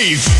Dave.